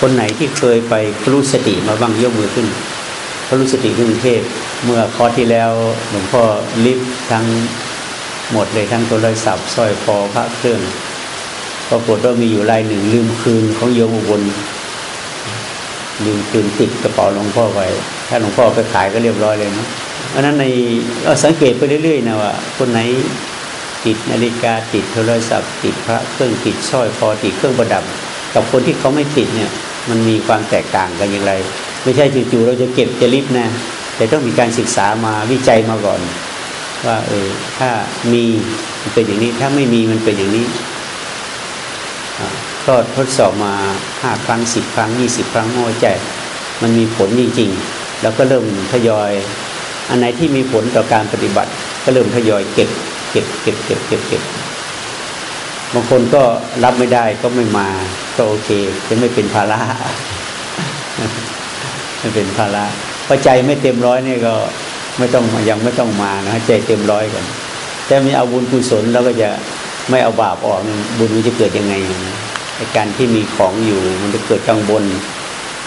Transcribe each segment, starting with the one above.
คนไหนที่เคยไปรู้สติมาบ้างยกมือขึ้นพรู้สติกรุงเทพเมื่อคอที่แล้วหลวงพ่อลิฟทั้งหมดเลยทั้งโทรศัพท์สร้อยคอพระเครื่องปรากฏว่ามีอยู่รายหนึ่งลืมคืนของโยมอุบลลืมคืนติดกระเป๋าหลวงพ่อไว้ ถ้าหลวงพ่อไปขายก็เรียบร้อยเลยนะเพราะนั้นในสังเกตไปเรื่อยๆนะว่าคนไหนติดนาฬิกาติดโทรศัพท์ ติดพระเครื่องติดสร้อยคอติดเครื่องประดับ กับคนที่เขาไม่ติดเนี่ย มันมีความแตกต่างกันอย่างไร ไม่ใช่จู่ๆเราจะเก็บจะลิฟนะแต่ต้องมีการศึกษามาวิจัยมาก่อน ว่าเออถ้ามีมันเป็นอย่างนี้ ถ้าไม่มีมันเป็นอย่างนี้ก็ทดสอบมาห้าครั้งสิบครั้งยี่สิบครั้งโอ้ใจ มันมีผลจริงๆ แล้วก็เริ่มทยอย อันไหนที่มีผลต่อการปฏิบัติ ก็เริ่มทยอยเก็บเก็บเก็บเก็บเก็บเก็บ บางคนก็รับไม่ได้ก็ไม่มา ก็โอเค จะไม่เป็นภาระไม่เป็นภาระพอใจไม่เต็มร้อยนี่ก็ไม่ต้องยังไม่ต้องมานะใจเต็มร้อยก่อนแต่มีเอาบุญกุศลแล้วก็จะไม่เอาบาปออกบุญมันจะเกิดยังไงในการที่มีของอยู่มันจะเกิดกังวล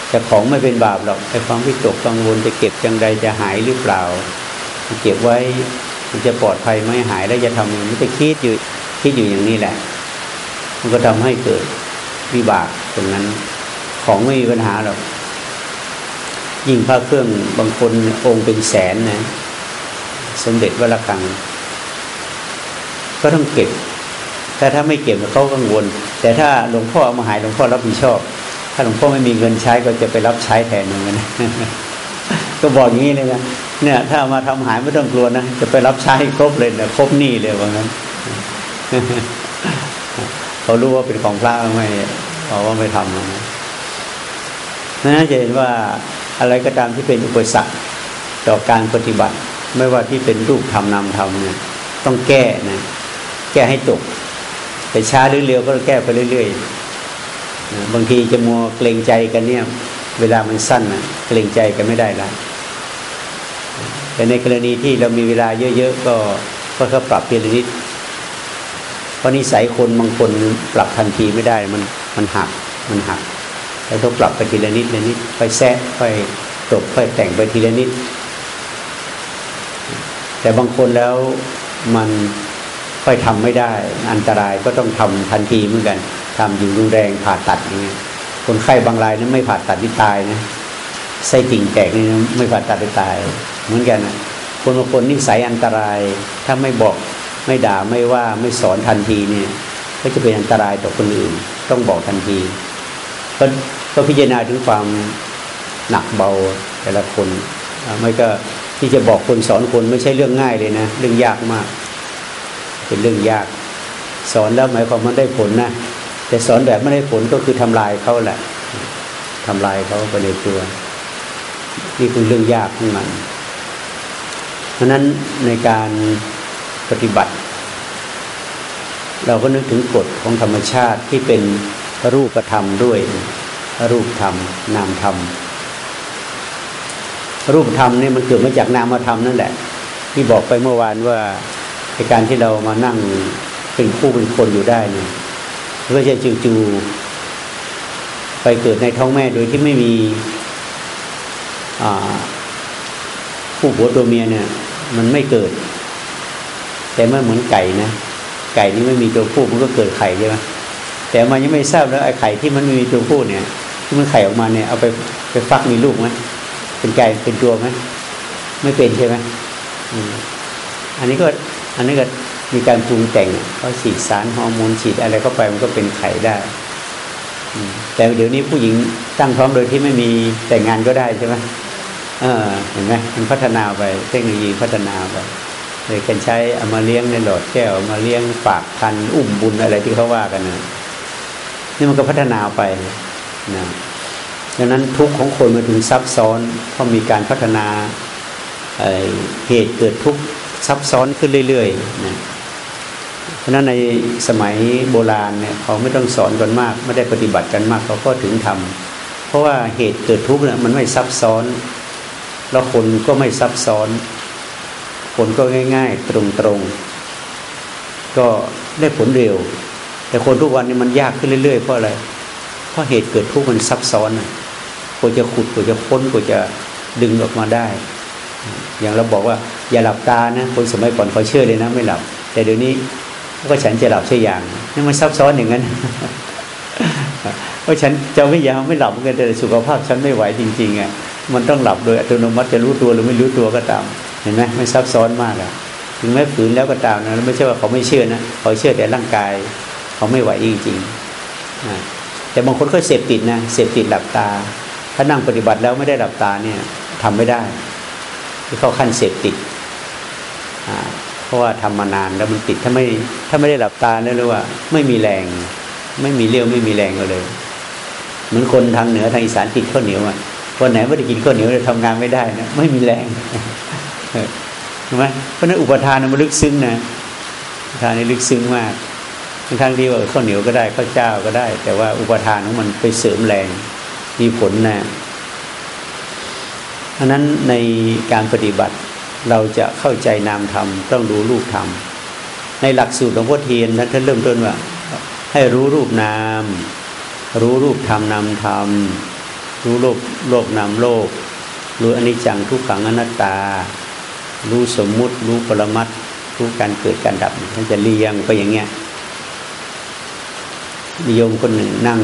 แต่ของไม่เป็นบาปหรอกไอ้ความวิตกกังวลจะเก็บจังใดจะหายหรือเปล่าเก็บไว้มันจะปลอดภัยไม่หายแล้วจะทำอย่างนี้จะคิดอยู่คิดอยู่อย่างนี้แหละ มันก็ทำให้เกิดวิบากตรงนั้น ของไม่มีปัญหาหรอกยิ่งพระเครื่องบางคนองค์เป็นแสนนะ สมเด็จวรกัง ก็ต้องเก็บ แต่ถ้าไม่เก็บเขากังวล แต่ถ้าหลวงพ่อเอามาหายหลวงพ่อรับผิดชอบ ถ้าหลวงพ่อไม่มีเงินใช้ก็จะไปรับใช้แทนเหมือนกันก็บอกอย่างนี้เลยนะเนี่ย ถ้ามาทำหายไม่ต้องกลัวนะจะไปรับใช้ครบเลยนะครบหนี้เลยว่างั้น เขารู้ว่าเป็นของพระไม่เขาว่าไม่ทำนะนั่นจะเห็นว่าอะไรก็ตามที่เป็นอุปสรรคต่อการปฏิบัติ ไม่ว่าที่เป็นรูปธรรมนามธรรมเนี่ยต้องแก้นะแก้ให้จบแต่ช้าหรือเร็วก็แก้ไปเรื่อยๆบางทีจะมัวเกรงใจกันเนี่ย เวลามันสั้นนะเกรงใจกันไม่ได้ละแต่ในกรณีที่เรามีเวลาเยอะ ๆ ก็ก็ปรับเพียงนิด เพราะนิสัยคนบางคนปรับทันทีไม่ได้มันมันหักมันหักแล้วต้องปรับไปทีละนิดละนิดไปแซะไปตกไปแต่งไปทีละนิด แต่บางคนแล้วมันค่อยทำไม่ได้ อันตรายก็ต้องทำทันทีเหมือนกันทำอยู่รุนแรงผ่าตัดอย่างเงี้ยคนไข้บางรายนั้นไม่ผ่าตัดที่ตายนะไส้ติ่งแตกนี่ไม่ผ่าตัดไปตาย เหมือนกันนะคนบางคนนิสัยอันตรายถ้าไม่บอก ไม่ด่าไม่ว่าไม่สอนทันทีเนี่ยก็จะเป็นอันตรายต่อคนอื่น ต้องบอกทันทีก็ก็พิจารณาถึงความหนักเบาแต่ละคนไม่ก็ที่จะบอกคนสอนคนไม่ใช่เรื่องง่ายเลยนะ เรื่องยากมาก เป็นเรื่องยาก สอนแล้วหมายความมันได้ผลนะแต่สอนแบบไม่ได้ผลก็คือทำลายเขาแหละทำลายเขาไปในตัวนี่คือเรื่องยากของมันเพราะนั้นในการ ปฏิบัติ เราก็นึกถึงกฎของธรรมชาติที่เป็นรูปธรรมด้วย รูปธรรม นามธรรม รูปธรรมนี่มันเกิดมาจากนามธรรมนั่นแหละ ที่บอกไปเมื่อวานว่าในการที่เรามานั่งเป็นคู่เป็นคนอยู่ได้เนี่ยก็จะจู่ๆไปเกิดในท้องแม่โดยที่ไม่มีผู้ผัวตัวเมียเนี่ย มันไม่เกิด แต่เมื่อเหมือนไก่นะ ไก่นี่ไม่มีตัวผู้มันก็เกิดไข่ใช่ไหมแต่มันยังไม่ทราบแล้วไอ้ไข่ที่มันไม่มีตัวผู้เนี่ย ที่มันไข่ออกมาเนี่ยเอาไปไปฟักมีลูกไหมเป็นไก่เป็นตัวไหมไม่เป็นใช่ไหมอันนี้ก็อันนี้ก็มีการปรุงแต่งเขาฉีดสารฮอร์โมนฉีดอะไรเข้าไปมันก็เป็นไข่ได้แต่เดี๋ยวนี้ผู้หญิงตั้งท้องโดยที่ไม่มีแต่งงานก็ได้ใช่ไหมเออเห็นไหมมันพัฒนาไปเทคโนโลยีพัฒนาไป เลยกันใช้เอามาเลี้ยงในหลอดแก้วมาเลี้ยงฝากคันอุ้มบุญอะไรที่เขาว่ากันนะนี่มันก็พัฒนาไปนะดังนั้นทุกของคนมาถึงซับซ้อนเพราะมีการพัฒนาเหตุเกิดทุกซับซ้อนขึ้นเรื่อยๆนะเพราะนั้นในสมัยโบราณเนี่ยเขาไม่ต้องสอนกันมาก ไม่ได้ปฏิบัติกันมากเขาก็ถึงทำเพราะว่าเหตุเกิดทุกข์เนี่ยมันไม่ซับซ้อน แล้วคนก็ไม่ซับซ้อน คนก็ง่าย ๆ ตรงๆ ก็ได้ผลเร็ว แต่คนทุกวันนี้มันยากขึ้นเรื่อยๆ เพราะอะไร เพราะเหตุเกิดทุกข์มันซับซ้อนกว่าจะขุดกว่าจะค้นกว่าจะดึงออกมาได้ อย่างเราบอกว่าอย่าหลับตานะ คนสมัยก่อนเขาเชื่อเลยนะไม่หลับ แต่เดี๋ยวนี้ก็ฉันจะหลับใช่อย่างนี่มันซับซ้อนอย่างนั้นเพราะฉันจะไม่ยาวไม่หลับเหมือนกันแต่สุขภาพฉันไม่ไหวจริงๆอะมันต้องหลับโดยอัตโนมัติจะรู้ตัวหรือไม่รู้ตัวก็ตาม เห็นไหมไมันซับซ้อนมากอะถึงแม้ฝืนแล้วก็ตามนะไม่ใช่ว่าเขาไม่เชื่อนะเขาเชื่อแต่ร่างกาย เขาไม่ไหวจริงๆแต่บางคนก็เสพติดนะเสพติดหลับตา ถ้านั่งปฏิบัติแล้วไม่ได้หลับตาเนี่ยทำไม่ได้ที่เข้าขั้นเสพติดเพราะว่าทำมานานแล้วมันติดถ้าไม่ถ้าไม่ได้หลับตาเนี่ยรู้ว่าไม่มีแรง ไม่มีเลี้ยวไม่มีแรงเลย เหมือนคนทางเหนือทางอีสานติดข้าวเหนียวอะวันไหนไม่ได้กินข้าวเหนียวจะทำงานไม่ได้นะไม่มีแรง ใช่ไหมเพราะนั้นอุปทานมันลึกซึ้งนะอุปทานนี่ลึกซึ้งมากทั้งที่ว่าข้าวเหนียวก็ได้ข้าวเจ้าก็ได้ แต่ว่าอุปทานของมันไปเสริมแรงมีผลนะเพราะนั้นในการปฏิบัติเราจะเข้าใจนามธรรมต้องรู้รูปธรรม ในหลักสูตรของพ่อเทียนท่านเริ่มต้นว่า ให้รู้รูปนาม รู้รูปธรรมนามธรรม รู้โลกโลกนามโลก รู้อนิจจังทุกขังอนัตตา รู้สมมุติ รู้ปรมัตรู้การเกิดการดับท่านจะเรียงไปอย่างเงี้ยนิยมคนหนึ่งนั่ง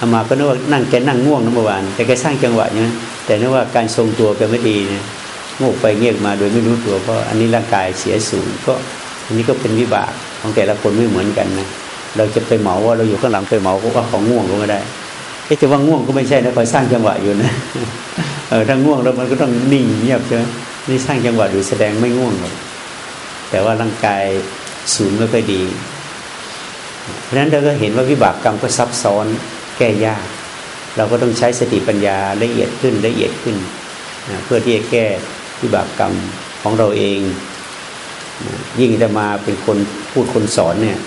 อามาก็นึกว่านั่งแกนั่งง่วงนะเมื่อวานแต่แกสร้างจังหวะเนี่ยแต่นึกว่าการทรงตัวแกไม่ดีเนี่ยงกไปเงียบมาโดยไม่รู้ตัวเพราะอันนี้ร่างกายเสียสูงก็อันนี้ก็เป็นวิบากของแต่ละคนไม่เหมือนกันนะเราจะไปเหมาว่าเราอยู่ข้างหลังไปเหมาก็ว่าของง่วงก็ไม่ได้ไอ้จะว่าง่วงก็ไม่ใช่นะคอยสร้างจังหวะอยู่นะเออถ้าง่วงแล้วมันก็ต้องนิ่งเงียบใช่ไหม นี่สร้างจังหวะอยู่แสดงไม่ง่วงหรอกแต่ว่าร่างกายสูงไม่ค่อยดี เพราะฉะนั้นเราก็เห็นว่าวิบากกรรมก็ซับซ้อนแก้ยาก เราก็ต้องใช้สติปัญญาละเอียดขึ้นละเอียดขึ้นนะเพื่อที่จะแก้วิบากกรรมของเราเองยิ่งจะมาเป็นคนพูดคนสอนเนี่ย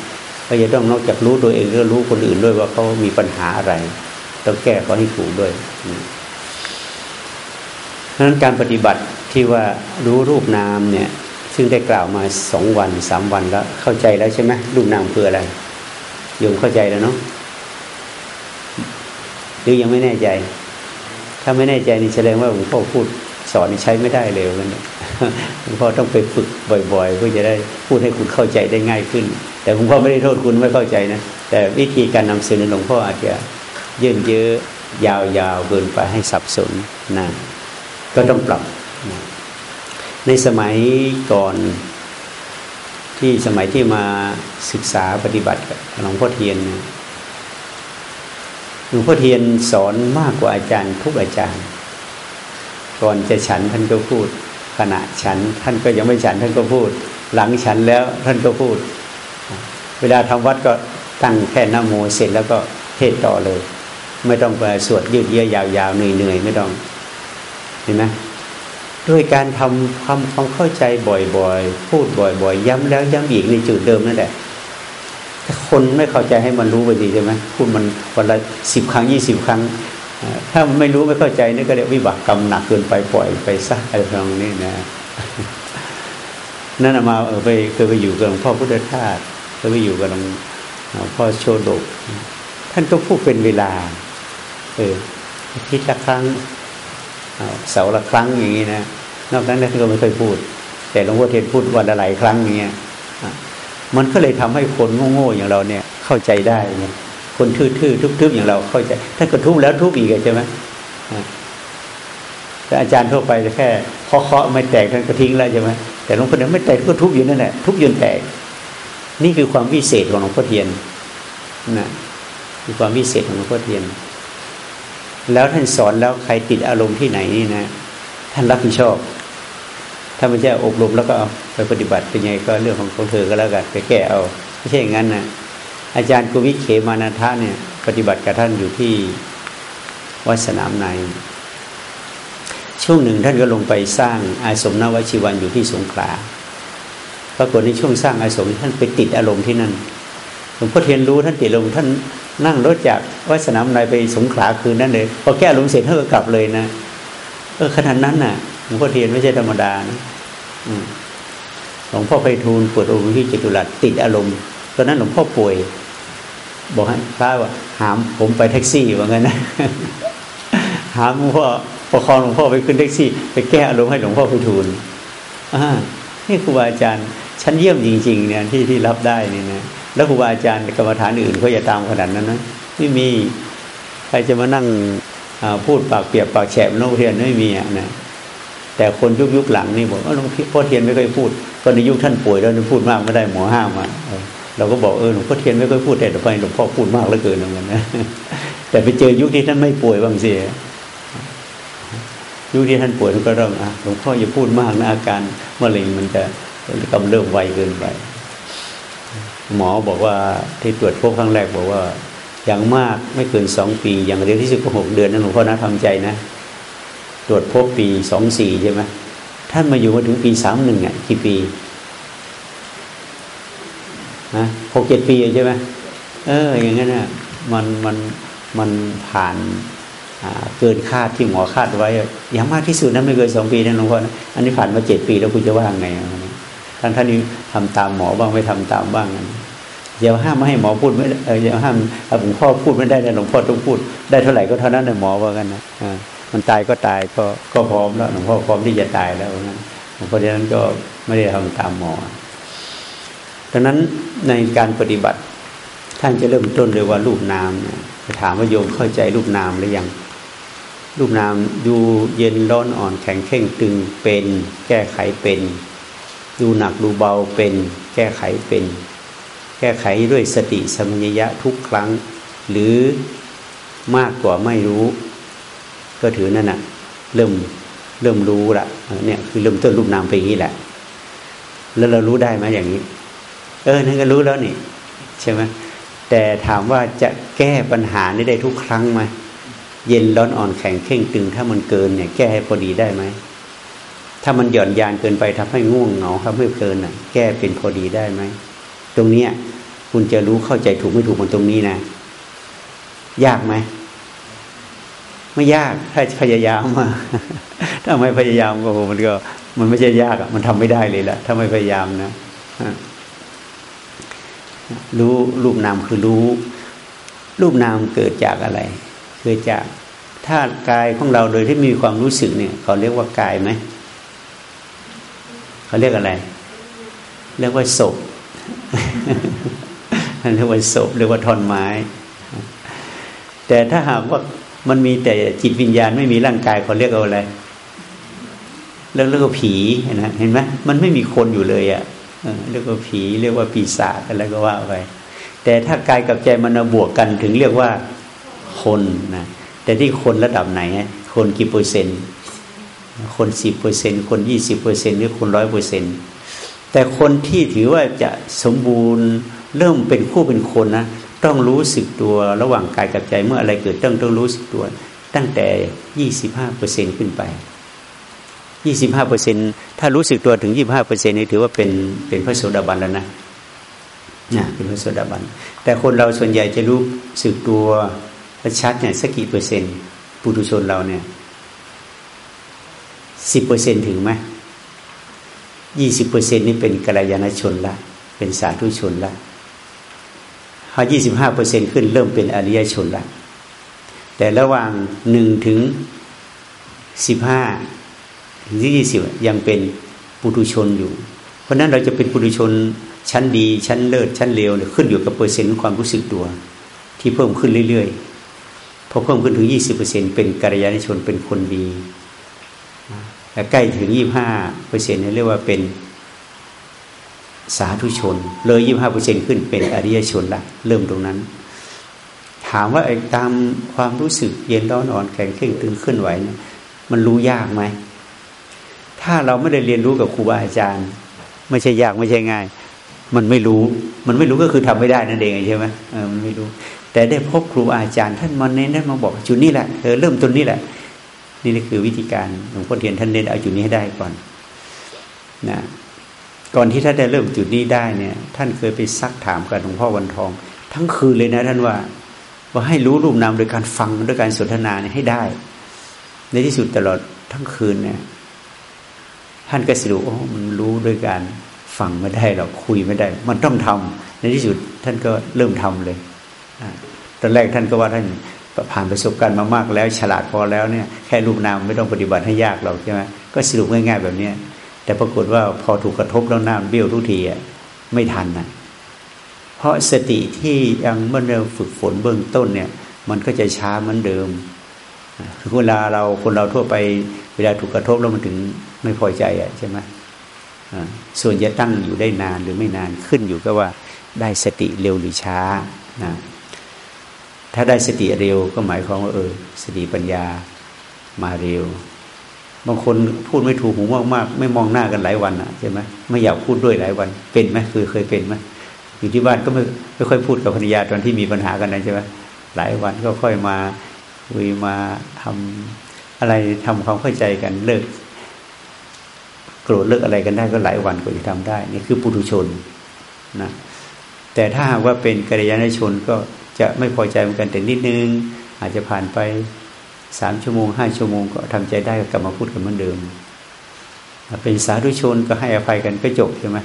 ก็จะต้องนอกจากรู้ตัวเองก็รู้คนอื่นด้วยว่าเขามีปัญหาอะไรต้องแก้เขาให้ถูกด้วยเพราะนั้นการปฏิบัติ ที่ว่ารู้รูปนามเนี่ยซึ่งได้กล่าวมาสองวันสามวันแล้วเข้าใจแล้วใช่ไหมรูปนามคืออะไรโยมเข้าใจแล้วเนาะหรือยังไม่แน่ใจ ถ้าไม่แน่ใจนี่แสดงว่าหลวงพ่อพูดสอนใช้ไม่ได้เลยวันนี้หลวงพ่อต้องไปฝึกบ่อยๆเพื่อจะได้พูดให้คุณเข้าใจได้ง่ายขึ้น แต่หลวงพ่อไม่ได้โทษคุณไม่เข้าใจนะแต่วิธีการนำเสนอหลวงพ่ออาจจะเยื่นเยอะยาวๆเกินไปให้สับสนนะก็ต้องปรับ ในสมัยก่อนที่สมัยที่มาศึกษาปฏิบัติกับหลวงพ่อเทียนหลวงพ่อเทียนสอนมากกว่าอาจารย์ทุกอาจารย์ ก่อนจะฉันท่านก็พูด ขณะฉันท่านก็ยังไม่ฉันท่านก็พูด หลังฉันแล้วท่านก็พูด เวลาทำวัดก็ตั้งแค่นโมเสร็จแล้วก็เทศต่อเลย ไม่ต้องไปสวดยืดเยื้อยาวๆเหนื่อยๆไม่ต้องเห็นไหม ด้วยการทำความความเข้าใจบ่อยๆ พูดบ่อยๆ ย้ำแล้วย้ำอีกในจุดเดิมนั่นแหละถ้าคนไม่เข้าใจให้มันรู้ไปดีใช่ไหมพูดมันวันละสิบครั้งยี่สิบครั้ง ถ้ามันไม่รู้ไม่เข้าใจนี่ก็เรียกวิบากกรรมหนักเกินไปปล่อยไปซะอะไรตรงนี้นะนั่นมาเออไปเคยไปอยู่กับหลวงพ่อพุทธทาสเคยไปอยู่กับหลวงพ่อโชดก ท่านก็พูดเป็นเวลา เออทิตย์ละครั้ง เสาร์ละครั้งอย่างนี้นะนอกนั้นท่านก็ไม่เคยพูด แต่หลวงพ่อเทียนพูดวันละหลายครั้งอย่างเงี้ยมันก็เลยทำให้คนโง่ๆอย่างเราเนี่ยเข้าใจได้เนี่ยคนทื่อๆทุบๆอย่างเราเข้าใจถ้าก็ทุบแล้วทุบอีกใช่ไหมแต่อาจารย์ทั่วไปจะแค่เคาะๆไม่แตกท่านก็ทิ้งแล้วใช่ไหมแต่หลวงพ่อเทียนไม่แตกก็ทุบอยู่นั่นแหละทุบจนแตก นี่คือความวิเศษของหลวงพ่อเทียนนะคือความวิเศษของหลวงพ่อเทียน แล้วท่านสอนแล้วใครติดอารมณ์ที่ไหนนี่นะ ท่านรับผิดชอบ ถ้าไม่ใช่อบรมแล้วก็เอาไปปฏิบัติเป็นไงก็เรื่องของของเธอก็แล้วกันไปแก้เอาไม่ใช่อย่างนั้นนะอาจารย์กุวิเขมานาทะเนี่ย ปฏิบัติกับท่านอยู่ที่วัดสนามใน ช่วงหนึ่งท่านก็ลงไปสร้างอาสมนวชิวันอยู่ที่สงขลาปรากฏในช่วงสร้างอาสมท่านไปติดอารมณ์ที่นั่น ลวงพ่อเทียนรู้ท่านติดอารมท่านนั่งรถจากวัดสนามในไปสงขลาคืนนั้นเลยพอแก้อารมณ์เสร็จท่านก็กลับเลยนะเออขนาดนั้นน่ะหลวงพ่อเทียนไม่ใช่ธรรมดานะหลวงพ่อไปทูลปวดองค์ที่จตุรัสติดอารมณ์ตอนนั้นหลวงพ่อป่วย บอกให้พระว่าหามผมไปแท็กซี่ว่างั้นนะหามหลวงพ่อประคองหลวงพ่อไปขึ้นแท็กซี่ ไปแก้อารมณ์ให้หลวงพ่อไปทูลอ่านี่ครูบาอาจารย์ชั้นเยี่ยมจริง ๆ เนี่ยที่ที่รับได้นี่นะ แล้วครูบาอาจารย์กรรมฐานอื่นเขาอย่าตามขนาดนั้นนะไม่มีใครจะมานั่งพูดปากเปียกปากแฉะนกเทียนไม่มีอะนะแต่คนยุคยุคหลังนี่บอกว่าหลวงพ่อเทียนไม่เคยพูดก็ในยุคท่านป่วยแล้วพูดมากไม่ได้หมอห้ามมาเราก็บอกเออหลวงพ่อเทียนไม่เคยพูดแต่ทำไมหลวงพ่อพูดมากเหลือเกินเหมือนกันนะแต่ไปเจอยุคที่ท่านไม่ป่วยบางเสียยุคที่ท่านป่วยท่านก็เริ่มอะหลวงพ่ออย่าพูดมากนะอาการมะเร็งมันจะกำเริบไวเกินไป หมอบอกว่าที่ตรวจพบครั้งแรกบอกว่าอย่างมากไม่เกินสองปี อย่างเร็วที่สุดก็หกเดือนนะหลวงพ่อนะทำใจนะ ตรวจพบปีสองสี่ใช่ไหมท่านมาอยู่มาถึงปีสามหนึ่งอะกี่ปีฮะหกเจ็ดปีใช่ไหมเอออย่างนั้นน่ะมันมันมันผ่านเกินคาดที่หมอคาดไว้ อย่างมากที่สุดนั้นไม่เกินสองปีนะหลวงพ่อนะอันนี้ผ่านมาเจ็ดปีแล้วคุณจะว่าไงท่านท่านนี้ทำตามหมอบ้างไม่ทำตามบ้าง อย่าห้ามไม่ให้หมอพูดไม่อย่าห้ามหลวงพ่อพูดไม่ได้นะหลวงพ่อต้องพูด ได้เท่าไหร่ก็เท่านั้นนะหมอว่ากันนะมันตายก็ตายก็ก็พร้อมแล้วหลวงพ่อพร้อมที่จะตายแล้วนะเพราะฉะนั้นก็ไม่ได้ทำตามหมอดังนั้นในการปฏิบัติ ท่านจะเริ่มต้นเลยว่ารูปนามจะถามว่าโยมเข้าใจรูปนามหรือยัง รูปนามดูเย็นร้อนอ่อนแข็งเข่งตึงเป็น แก้ไขเป็น ดูหนักดูเบาเป็น แก้ไขเป็น แก้ไขด้วยสติสมัญญะทุกครั้ง หรือมากกว่าไม่รู้ ก็ถือนั่นนะเริ่มเริ่มรู้ละเนี่ยคือเริ่มต้นรูปนามไปอย่างนี้แหละ แล้วเรารู้ได้ไหมอย่างนี้ เออนั่นก็รู้แล้วนี่ใช่ไหมแต่ถามว่าจะแก้ปัญหานี้ได้ทุกครั้งไหมเย็นร้อนอ่อนแข็งเข่งตึง ถ้ามันเกินเนี่ย แก้ให้พอดีได้ไหมถ้ามันหย่อนยานเกินไปทำให้ง่วงเหงาทำให้เพลินอะ แก้เป็นพอดีได้ไหมตรงเนี้ย คุณจะรู้เข้าใจถูกไม่ถูกมันตรงนี้นะ ยากไหม ไม่ยากถ้าพยายามมาถ้าไม่พยายามก็มันก็ มันไม่ใช่ยากอะมันทำไม่ได้เลยละถ้าไม่พยายามนะรู้รูปนามคือรู้ รูปนามเกิดจากอะไร เกิดจากถ้ากายของเราโดยที่มีความรู้สึกเนี่ยเขาเรียกว่ากายไหมเขาเรียกอะไร เรียกว่าศพ เรียกว่าศพเรียกว่าท่อนไม้ แต่ถ้าหากว่ามันมีแต่จิตวิญญาณไม่มีร่างกายเขาเรียกเอาอะไรเรียกเรียกว่าผีนะเห็นไหมมันไม่มีคนอยู่เลยอะ่ะเรียกว่าผีเรียกว่าปีศาจอะไรก็ว่าไปแต่ถ้ากายกับใจมันบวกกันถึงเรียกว่าคนนะแต่ที่คนระดับไหนคนกี่เปอร์เซ็นต์ คนสิบเปอร์เซ็นคนยี่สิบเปอร์เซ็นหรือคนร้อยเปอร์เซ็นต์แต่คนที่ถือว่าจะสมบูรณ์ เริ่มเป็นคู่เป็นคนนะต้องรู้สึกตัวระหว่างกายกับใจเมื่ออะไรเกิดต้องต้องรู้สึกตัว ตั้งแต่ยี่สิบห้าเปอร์เซ็นขึ้นไปยี่สิบห้าเปอร์เซ็นถ้ารู้สึกตัวถึงยี่บห้าเปอร์เซ็นนี่ถือว่าเป็นเป็นพระโสดาบันแล้วนะนะเป็นพระโสดาบัน แต่คนเราส่วนใหญ่จะรู้สึกตัวชัดเนี่ยสักกี่เปอร์เซ็นต์ปุถุชนเราเนี่ยสิบเปอร์เซ็นถึงไหมยี่สิบเปอร์เซ็นนี่เป็นกัลยาณชนละเป็นสาธุชนละ พอยี่สิบห้าเปอร์เซ็นขึ้นเริ่มเป็นอริยชนละแต่ระหว่างหนึ่งถึงสิบห้าถึงยี่สิบยังเป็นปุถุชนอยู่ เพราะนั้นเราจะเป็นปุถุชนชั้นดี ชั้นเลิศชั้นเลวขึ้นอยู่กับเปอร์เซ็นต์ความรู้สึกตัว ที่เพิ่มขึ้นเรื่อยๆพอเพิ่มขึ้นถึงยี่สิบเปอร์เซ็นเป็นกัลยาณชนเป็นคนดีแต่ใกล้ถึงยี่ห้าเปอร์เซ็นต์นี่เรียกว่าเป็น สาธุชน เลยยี่ห้าเปอร์เซ็นขึ้นเป็นอริยชนละเริ่มตรงนั้น ถามว่าไอ้ตามความรู้สึกเย็นร้อนอ่อนแข็งเคร่งตึงขึ้นไหวเนี่ยมันรู้ยากไหมถ้าเราไม่ได้เรียนรู้กับครูบาอาจารย์ ไม่ใช่ยากไม่ใช่ง่าย มันไม่รู้ มันไม่รู้ก็คือทำไม่ได้นั่นเองใช่ไหมเออมันไม่รู้ แต่ได้พบครูอาจารย์ ท่านมาเน้นท่านมาบอกจุดนี้แหละเออเริ่มต้นนี้แหละ นี่คือวิธีการหลวงพ่อเทียนท่านเน้นเอาจุดนี้ให้ได้ก่อนนะ ก่อนที่ท่านจะเริ่มจุดนี้ได้เนี่ย ท่านเคยไปซักถามกับหลวงพ่อวันทอง ทั้งคืนเลยนะ ท่านว่าว่าให้รู้รูปนามโดยการฟังด้วยการสนทนาเนี่ยให้ได้ ในที่สุดตลอดทั้งคืนเนี่ย ท่านก็สรุปโอ้มันรู้ด้วยการฟังไม่ได้หรอกคุยไม่ได้ มันต้องทำในที่สุดท่านก็เริ่มทำเลยตอนแรกท่านก็ว่าท่านผ่านประสบการณ์มามากแล้ว ฉลาดพอแล้วเนี่ยแค่รูปนามไม่ต้องปฏิบัติให้ยากหรอกใช่ไหมก็สรุปง่ายๆแบบเนี้ย แต่ปรากฏว่าพอถูกกระทบแล้วหน้าเบี้ยวทุกทีอะไม่ทันนะเพราะสติที่ยังเมื่อเราฝึกฝนเบื้องต้นเนี่ย มันก็จะช้าเหมือนเดิมคือเวลาเราคนเราทั่วไปเวลาถูกกระทบแล้วมันถึงไม่พอใจอะใช่ไหมส่วนจะตั้งอยู่ได้นานหรือไม่นานขึ้นอยู่กับว่าได้สติเร็วหรือช้านะถ้าได้สติเร็วก็หมายความว่าเออสติปัญญามาเร็ว บางคนพูดไม่ถูกหูมากมากไม่มองหน้ากันหลายวันอะใช่ไหมไม่อยากพูดด้วยหลายวันเป็นไหมคือเคยเป็นไหมอยู่ที่บ้านก็ไม่ไม่ค่อยพูดกับภรรยาตอนที่มีปัญหากันนะใช่ไหมหลายวันก็ค่อยมาคุยมาทำอะไรทำความเข้าใจกันเลิกโกรธเลิกอะไรกันได้ก็หลายวันกว่าจะทำได้ นี่คือปุถุชนนะแต่ถ้าหากว่าเป็นกัลยาณชนก็จะไม่พอใจเหมือนกันแต่นิดนึง อาจจะผ่านไป สามชั่วโมงห้าชั่วโมงก็ทำใจได้ก็กลับมาพูดกันเหมือนเดิม เป็นสาธุชนก็ให้อภัยกันก็จบใช่ไหม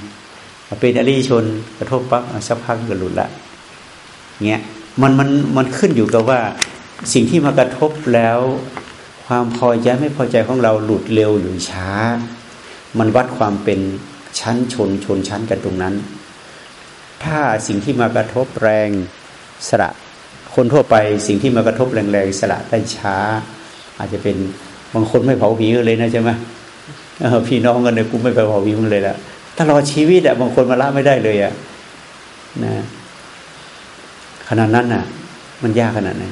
เป็นอริชนกระทบปั๊บสักพักก็หลุดละเงี้ยมันมันมันขึ้นอยู่กับว่าสิ่งที่มากระทบแล้ว ความพอใจไม่พอใจของเราหลุดเร็วหรือช้า มันวัดความเป็นชั้นชนชนชั้นกันตรงนั้น ถ้าสิ่งที่มากระทบแรงสละ คนทั่วไปสิ่งที่มากระทบแรงๆสละได้ช้า อาจจะเป็นบางคนไม่เผาผีเลยนะใช่ไหมพี่น้องกันเนี่ยกูไม่ไปเผาผีมึงเลยละตลอดชีวิตอะบางคนมาละไม่ได้เลยอะนะขนาดนั้นอะมันยากขนาดไหน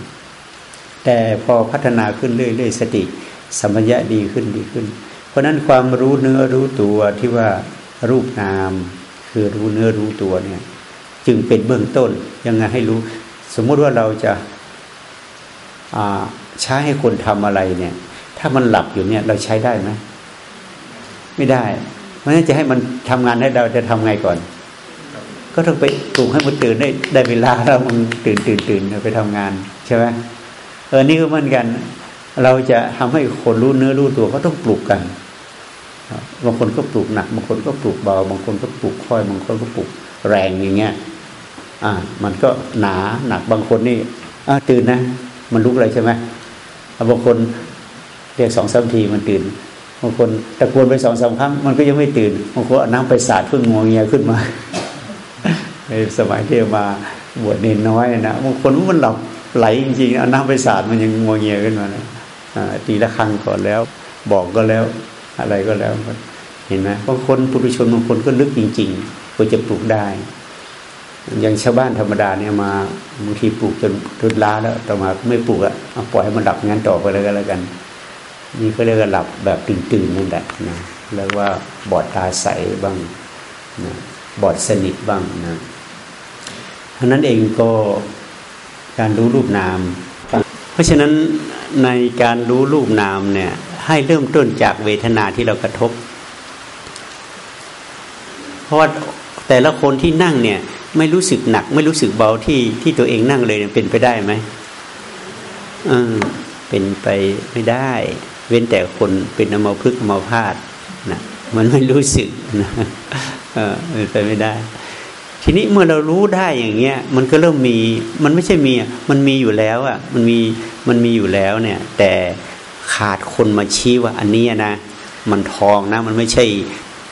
แต่พอพัฒนาขึ้นเรื่อยๆสติสัมปญะดีขึ้นดีขึ้น เพราะนั้นความรู้เนื้อรู้ตัวที่ว่ารูปนาม คือรู้เนื้อรู้ตัวเนี่ย จึงเป็นเบื้องต้นยังไงให้รู้ สมมุติว่าเราจะใช้ให้คนทำอะไรเนี่ย ถ้ามันหลับอยู่เนี่ย เราใช้ได้ไหมไม่ได้ เพราะฉะนั้นจะให้มันทำงานให้เราจะทำไงก่อน ก็ต้องไปปลุกให้มันตื่นได้ได้เวลาแล้วมันตื่นตื่นตื่นไปทำงานใช่ไหมเออนี่ก็เหมือนกัน เราจะทำให้คนรู้เนื้อรู้ตัวก็ต้องปลูกกันบางคนก็ปลูกหนัก บางคนก็ปลูกเบา บางคนก็ปลูกค่อย บางคนก็ปลูกแรงอย่างเงี้ย อ่า มันก็หนาหนักบางคนนี่อ่าตื่นนะ มันลุกอะไรใช่ไหมบางคนเรียกสองสามทีมันตื่นบางคนตะโกนไปสองสาครั้งมันก็ยังไม่ตื่นบางคนน้ำไปสาดเพิ่งงวงเงียขึ้นมาในสมัยที่มาบวชเนนน้อยนะบางคนมันหลับไหลจริงๆเอาน้ำไปสาดมันยังงวงเงียขึ้นมานะตีละครั้งก่อนแล้ว บอกก็แล้ว อะไรก็แล้ว เห็นไหมบางคนปุถุชนบางคนก็ลึกจริงๆก็จะปลูกได้ อย่างชาวบ้านธรรมดาเนี่ยมาบางทีปลูกจนทุนล้าแล้วต่อมาไม่ปลูกอะเอาปล่อยให้มันดับงั้นต่อไปเลยก็แล้วกัน นี่ก็เรียกว่าหลับแบบตื่นๆนั่นแหละนะแล้วว่าบอดตาใสบ้างนะบอดสนิทบ้างนะเพราะนั้นเองก็การรู้รูปนาม เพราะฉะนั้นในการรู้รูปนามเนี่ยให้เริ่มต้นจากเวทนาที่เรากระทบ เพราะว่าแต่ละคนที่นั่งเนี่ย ไม่รู้สึกหนัก ไม่รู้สึกเบาที่ที่ตัวเองนั่งเลยเป็นไปได้ไหมเออเป็นไปไม่ได้ เว้นแต่คนเป็นอมาพึกอมาพาดนะมันไม่รู้สึกนะเออเป็นไปไม่ได้ ทีนี้เมื่อเรารู้ได้อย่างเงี้ย มันก็เริ่มมีมันไม่ใช่มีมันมีอยู่แล้วอะมันมีมันมีอยู่แล้วเนี่ย แต่ขาดคนมาชี้ว่า อันนี้นะมันทองนะ มันไม่ใช่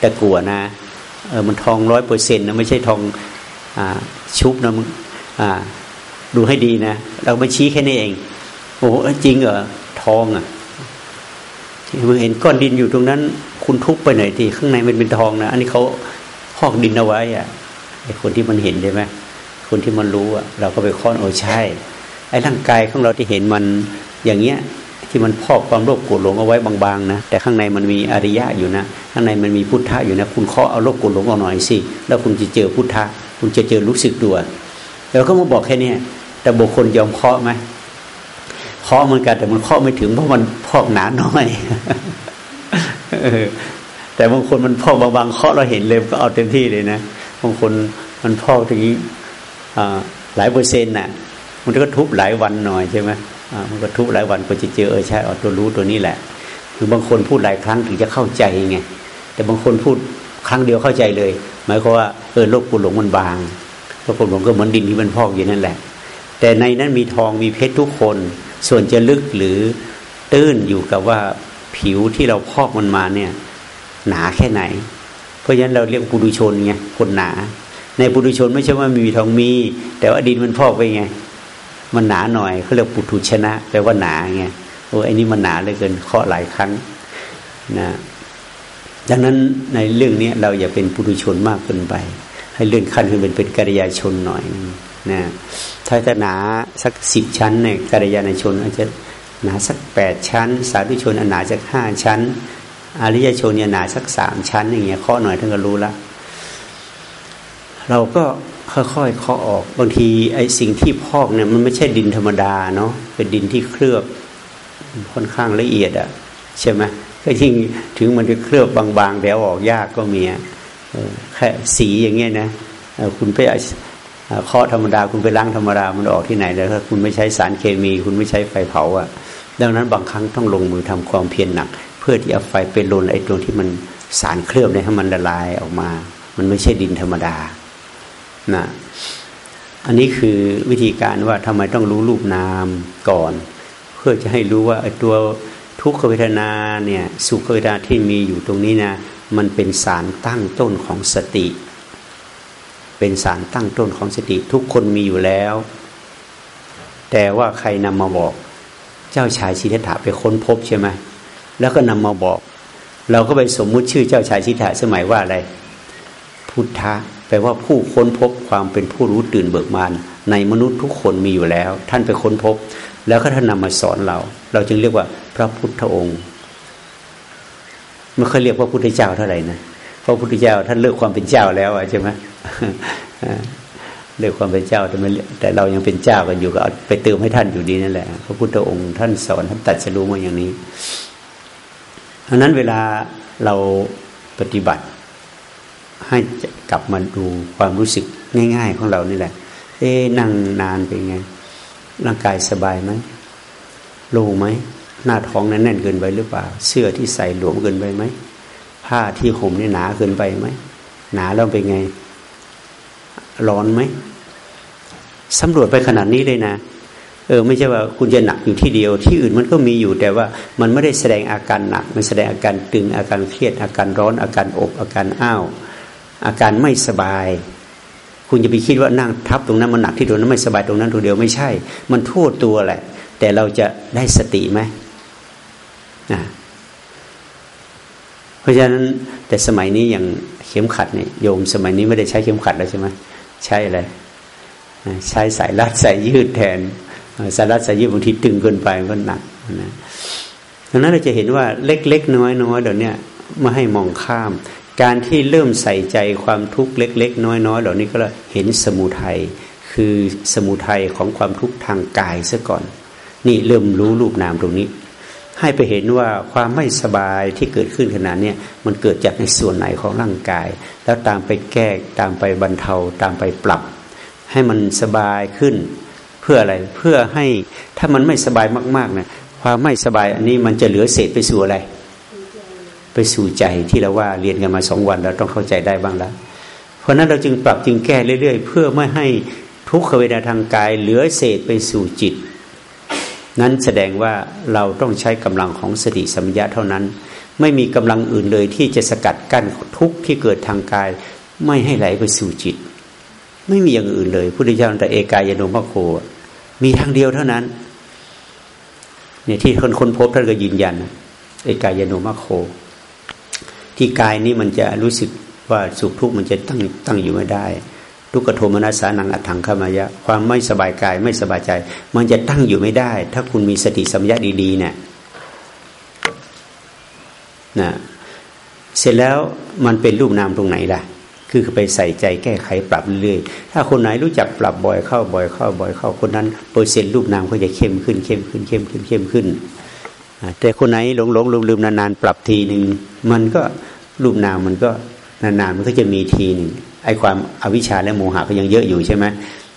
ตะกั่วนะเออมันทองร้อยเปอร์เซ็นต์นะไม่ใช่ทอง ชุบนะมึงดูให้ดีนะ เราไม่ชี้แค่นี้เอง โอ้จริงเหรอทองอะมึงเห็นก้อนดินอยู่ตรงนั้น คุณทุบไปหน่อยทีข้างในมันเป็นทองนะ อันนี้เขาพอกดินเอาไว้อะไอ้คนที่มันเห็นใช่ไหมคนที่มันรู้อะ เราก็ไปค้อนโอ้ใช่ ไอ้ร่างกายของเราที่เห็นมันอย่างเงี้ยที่มันพอกความโลภโกรธหลงเอาไว้บางๆนะแต่ข้างในมันมีอริยะอยู่นะ ข้างในมันมีพุทธะอยู่นะ คุณเคาะเอาโลภโกรธหลงออกหน่อยสิแล้วคุณจะเจอพุทธะ คุณจะเจอรู้สึกตัวแล้วก็มาบอกแค่นี้แต่บุคคลยอมเคาะไหมเคาะเหมือนกันแต่มันเคาะไม่ถึงเพราะมันพอกหนาน้อยแต่บางคนมันพอกบางๆเคาะเราเห็นเลยก็เอาเต็มที่เลยนะบางคนมันพอกถึงหลายเปอร์เซ็นต์น่ะ มันก็ทุบหลายวันหน่อยใช่ไหมมันก็ทุบหลายวันก็จะเจอเออใช่เอาตัวรู้ตัวนี้แหละคือบางคนพูดหลายครั้งถึงจะเข้าใจไงแต่บางคนพูดครั้งเดียวเข้าใจเลย หมายความว่าเออโลกปุหลงมันบางโลกปุหลงก็เหมือนดินที่มันพอกอยู่นั่นแหละ แต่ในนั้นมีทองมีเพชรทุกคน ส่วนจะลึกหรือตื้นอยู่กับว่าผิวที่เราพอกมันมาเนี่ย หนาแค่ไหน เพราะฉะนั้นเราเรียกปุถุชนไงคนหนา ในปุถุชนไม่ใช่ว่ามีทองมี แต่ว่าดินมันพอกไปไง มันหนาหน่อยเขาเรียกปุถุชนะแปลว่าหนาไงโอ้ไอ้นี่มันหนาเลยเกินเคาะหลายครั้งนะ ดังนั้นในเรื่องนี้เราอย่าเป็นปุถุชนมากเกินไป ให้เลื่อนขั้นขึ้นเป็นเป็นกิริยาชนหน่อยนะถ้าจะหนาสักสิบชั้นในกิริยาชนอาจจะหนาสักแปดชั้น สาธุชนหนาสักห้าชั้น อริยชนเนี่ยหนาสักสามชั้น อย่างเงี้ยข้อหน่อยท่านก็รู้ละเราก็ค่อยๆเคาะออกบางทีไอ้สิ่งที่พอกเนี่ยมันไม่ใช่ดินธรรมดาเนาะเป็นดินที่เคลือบค่อนข้างละเอียดอะใช่ไหม ก็ยิ่งถึงมันจะเคลือบบางๆแล้วออกยากก็มีแค่สีอย่างเงี้ยนะคุณไปเคาะธรรมดาคุณไปล้างธรรมดามันออกที่ไหนแล้วถ้าคุณไม่ใช้สารเคมี คุณไม่ใช้ไฟเผาอะ ดังนั้นบางครั้งต้องลงมือทำความเพียรหนัก เพื่อที่เอาไฟไปลนไอ้ตรงที่มันสารเคลือบเนี่ยให้มันละลายออกมา มันไม่ใช่ดินธรรมดานะอันนี้คือวิธีการว่าทำไมต้องรู้รูปนามก่อน เพื่อจะให้รู้ว่าไอ้ตัว ทุกขเวทนาเนี่ยสุขเวทนาที่มีอยู่ตรงนี้นะมันเป็นสารตั้งต้นของสติ เป็นสารตั้งต้นของสติ ทุกคนมีอยู่แล้ว แต่ว่าใครนำมาบอกเจ้าชายชิทธะไปค้นพบใช่ไหมแล้วก็นำมาบอก เราก็ไปสมมุติชื่อเจ้าชายชิทธะสมัยว่าอะไร พุทธะแปลว่าผู้ค้นพบความเป็นผู้รู้ตื่นเบิกบานในมนุษย์ทุกคนมีอยู่แล้ว ท่านไปค้นพบ แล้วก็ท่านนำมาสอนเรา เราจึงเรียกว่าพระพุทธองค์ไม่ค่อยเรียกว่าพุทธเจ้าเท่าไหร่นะพระพุทธเจ้าท่านเลิกความเป็นเจ้าแล้วใช่ไหมเลิกความเป็นเจ้าแต่แต่เรายังเป็นเจ้ากันอยู่ก็ไปเติมให้ท่านอยู่ดีนั่นแหละ พระพุทธองค์ท่านสอนท่านตัดสรู้มาอย่างนี้เพราะนั้นเวลาเราปฏิบัติ ให้กลับมาดูความรู้สึกง่าย ๆ ของเรานี่แหละ เอ๊นั่งนานเป็นไง ร่างกายสบายไหม โล่งไหมหน้าท้องนั้นแน่นเกินไปหรือเปล่า เสื้อที่ใส่หลวมเกินไปไหมผ้าที่ห่มนี่หนาเกินไปไหมหนาแล้วเป็นไง ร้อนไหมสำรวจไปขนาดนี้เลยนะ เออ ไม่ใช่ว่าคุณจะหนักอยู่ที่เดียว ที่อื่นมันก็มีอยู่แต่ว่ามันไม่ได้แสดงอาการหนัก มันแสดงอาการตึงอาการเครียด อาการร้อนอาการอบ อาการอ้าว อาการไม่สบาย คุณจะไปคิดว่านั่งทับตรงนั้นมันหนักที่ตรงนั้นไม่สบายตรงนั้นตัวเดียวไม่ใช่ มันทั่วตัวแหละ แต่เราจะได้สติไหมนะเพราะฉะนั้นแต่สมัยนี้อย่างเข็มขัดเนี่ยโยมสมัยนี้ไม่ได้ใช้เข็มขัดแล้วใช่ไหมใช้อะไรใช้สายรัดสายยืดแทนสายรัดสายยืดบางทีตึงเกินไปก็หนักนะดังนั้นเราจะเห็นว่าเล็กๆน้อยๆเดี๋ยวนี้ไม่ให้มองข้าม การที่เริ่มใส่ใจความทุกข์เล็ก ๆ น้อยๆเหล่านี้ก็เห็นสมุทัยคือสมุทัยของความทุกข์ทางกายซะก่อน นี่เริ่มรู้รูปนามตรงนี้ ให้ไปเห็นว่าความไม่สบายที่เกิดขึ้นขนาดนี้มันเกิดจากในส่วนไหนของร่างกาย แล้วตามไปแก้ตามไปบรรเทาตามไปปรับ ให้มันสบายขึ้นเพื่ออะไรเพื่อให้ถ้ามันไม่สบายมากๆเนี่ยความไม่สบายอันนี้มันจะเหลือเศษไปสู่อะไร ไปสู่ใจที่เราว่าเรียนกันมาสองวันเราต้องเข้าใจได้บ้างแล้ว เพราะนั้นเราจึงปรับจึงแก้เรื่อย ๆ เพื่อไม่ให้ทุกขเวทนาทางกาย เหลือเศษไปสู่จิต นั้นแสดงว่าเราต้องใช้กำลังของสติสัมยาเท่านั้น ไม่มีกำลังอื่นเลยที่จะสกัดกั้นทุกข์ที่เกิดทางกาย ไม่ให้ไหลไปสู่จิต ไม่มีอย่างอื่นเลยพุทธเจ้าแต่เอกายโนมโค มีทางเดียวเท่านั้นเนี่ยที่คนคนพบท่านก็ยืนยันเอกายโนมโค ที่กายนี้มันจะรู้สึกว่าสุขทุกข์มันจะตั้งตั้งอยู่ไม่ได้ ทุกขโทมนัสสานังอัถังขมายะ ความไม่สบายกายไม่สบายใจ มันจะตั้งอยู่ไม่ได้ ถ้าคุณมีสติสัมยาดีๆเนี่ยนะเสร็จแล้วมันเป็นรูปนามตรงไหนล่ะ คือไปใส่ใจแก้ไขปรับเรื่อยถ้าคนไหนรู้จักปรับบ่อยเข้าบ่อยเข้าบ่อยเข้าคนนั้นเปอร์เซ็นต์รูปนามก็จะเข้มขึ้นเข้มขึ้นเข้มขึ้นเข้มขึ้นแต่คนไหนหลงหลงลืมลืมนานๆปรับทีหนึ่งมันก็รูปนามมันก็นานๆมันก็จะมีทีหนึ่ง ไอ้ความอวิชชาและโมหะก็ยังเยอะอยู่ใช่ไหม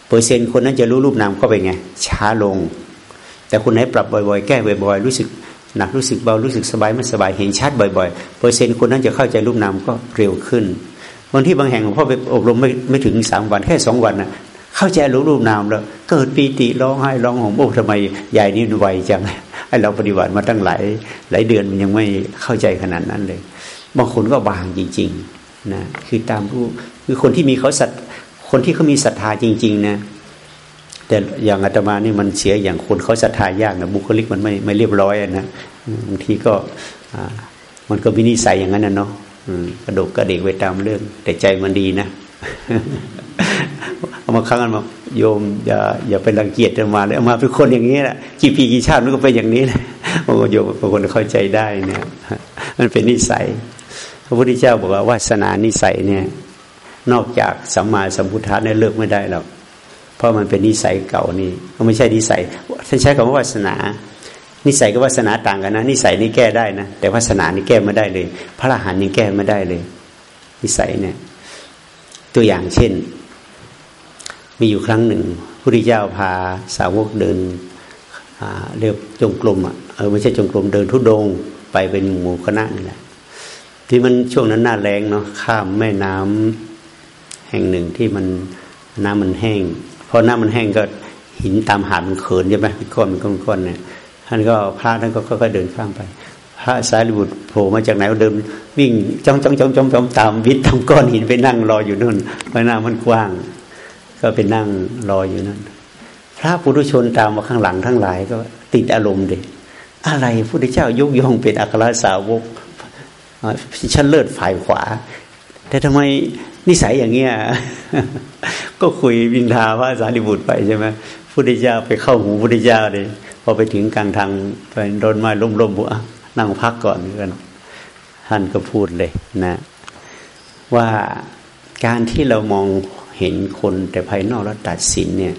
เปอร์เซ็นต์คนนั้นจะรู้รูปนามก็เป็นไง ช้าลง แต่คนไหนปรับบ่อยๆ แก้บ่อยๆ รู้สึกหนักรู้สึกเบารู้สึกสบายไม่สบายเห็นชัดบ่อยๆเปอร์เซ็นต์คนนั้นจะเข้าใจรูปนามก็เร็วขึ้นบางที่บางแห่งหลวงพ่อไปอบรมไม่ไม่ถึงสามวันแค่สองวันนะเข้าใจรู้รูปนามแล้ว เกิดปีติร้องไห้ร้องห่มโอ้ทำไมยายนี่ไวจังไอเราปฏิบัติมาตั้งหลายหลายเดือนมันยังไม่เข้าใจขนาดนั้นเลย บางคนก็บางจริง ๆ นะคือตามรู้คือคนที่มีเขาสัตคนที่เขามีศรัทธาจริง ๆ นะ แต่อย่างอาตมานี่มันเสียอย่างคนเขาศรัทธายากนะบุคลิกมันไม่ไม่เรียบร้อยนะบางทีก็มันก็มีนิสัยอย่างนั้นนะเนาะกระดกกระเดกไปตามเรื่อง แต่ใจมันดีนะเอามาครั้งกันมาโยมอย่าอย่าไปรังเกียจมาเลยเอามาเป็นคนอย่างนี้แหละกี่ปีกี่ชาติมันก็เป็นอย่างนี้แหละบางคนโยมบางคนเข้าใจได้เนี่ยมันเป็นนิสัย พระพุทธเจ้าบอกว่าวาสนานิสัยเนี่ย นอกจากสัมมาสัมพุทธะเนี่ยเลิกไม่ได้หรอกเพราะมันเป็นนิสัยเก่านี่ก็ไม่ใช่นิสัยท่านใช้คำว่าวาสนา นิสัยกับวาสนาต่างกันนะนิสัยนี่แก้ได้นะแต่วาสนานี่แก้ไม่ได้เลย พระอรหันต์ยังแก้ไม่ได้เลย นิสัยเนี่ย ตัวอย่างเช่น มีอยู่ครั้งหนึ่งพระพุทธเจ้าพาสาวกเดินเรียกจงกรมอะเออไม่ใช่จงกรมเดินทุดงไปเป็นหมู่คณะนี่แหละ ที่มันช่วงนั้นหน้าแรงเนาะข้ามแม่น้ำแห่งหนึ่งที่มันน้ำมันแห้งพอน้ำมันแห้งก็หินตามหาดมันเขินใช่ไหมก้อนเป็นก้อนเนี่ยท่านก็พระท่านก็ค่อยๆเดินข้ามไป พระสารีบุตรโผล่มาจากไหนเดินวิ่งจ้องจ้องจ้องจ้องจ้องตามวิทย์ทำก้อนหินไปนั่งรออยู่นู่นเพราะน้ำมันกว้าง ก็ไปนั่งรออยู่นั่นพระปุถุชนตามมาข้างหลังทั้งหลายก็ติดอารมณ์เด็อะไรพระพุทธเจ้ายกย่องเป็นอัครสาวก ชั้นเลิศฝ่ายขวา แต่ทำไมนิสัยอย่างเงี้ยก็คุยวินทาพระสารีบุตรไปใช่ไหมพุทธเจ้าไปเข้าหูพุทธเจ้าเลยพอไปถึงกลางทางไปโดนไม้ล้มๆบัวนั่งพักก่อนกันท่านก็พูดเลยนะ ว่าการที่เรามองเห็นคนแต่ภายนอกแล้วตัดสินเนี่ย